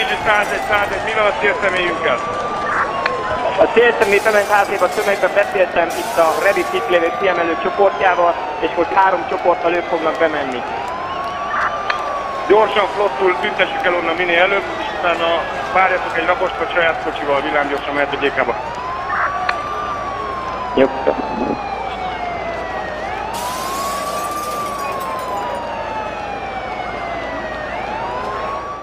Dirigi 101, 101, mi van a célszemélyünkkel? A célszemély bement házéba tömegben beszéltem itt a Revit hitlévő kiemelő csoportjával, és most három csoporttal ők fognak bemenni. Gyorsan, flottul tüntessük el onnan minél előbb, és utána várjatok egy rakost, vagy saját kocsival villámgyorsan mehet a gyékába. Jó.